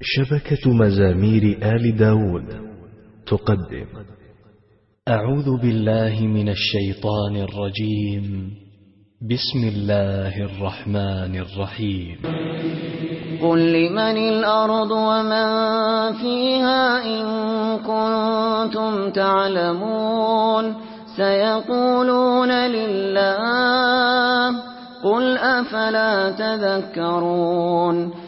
شبكة مزامير آل داود تقدم. أعوذ بالله من الشيطان الرجيم. بسم الله الرحمن الرحيم. قل لمن الأرض ومن فيها إن كنتم تعلمون. سيقولون لله قل أفلا تذكرون.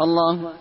الله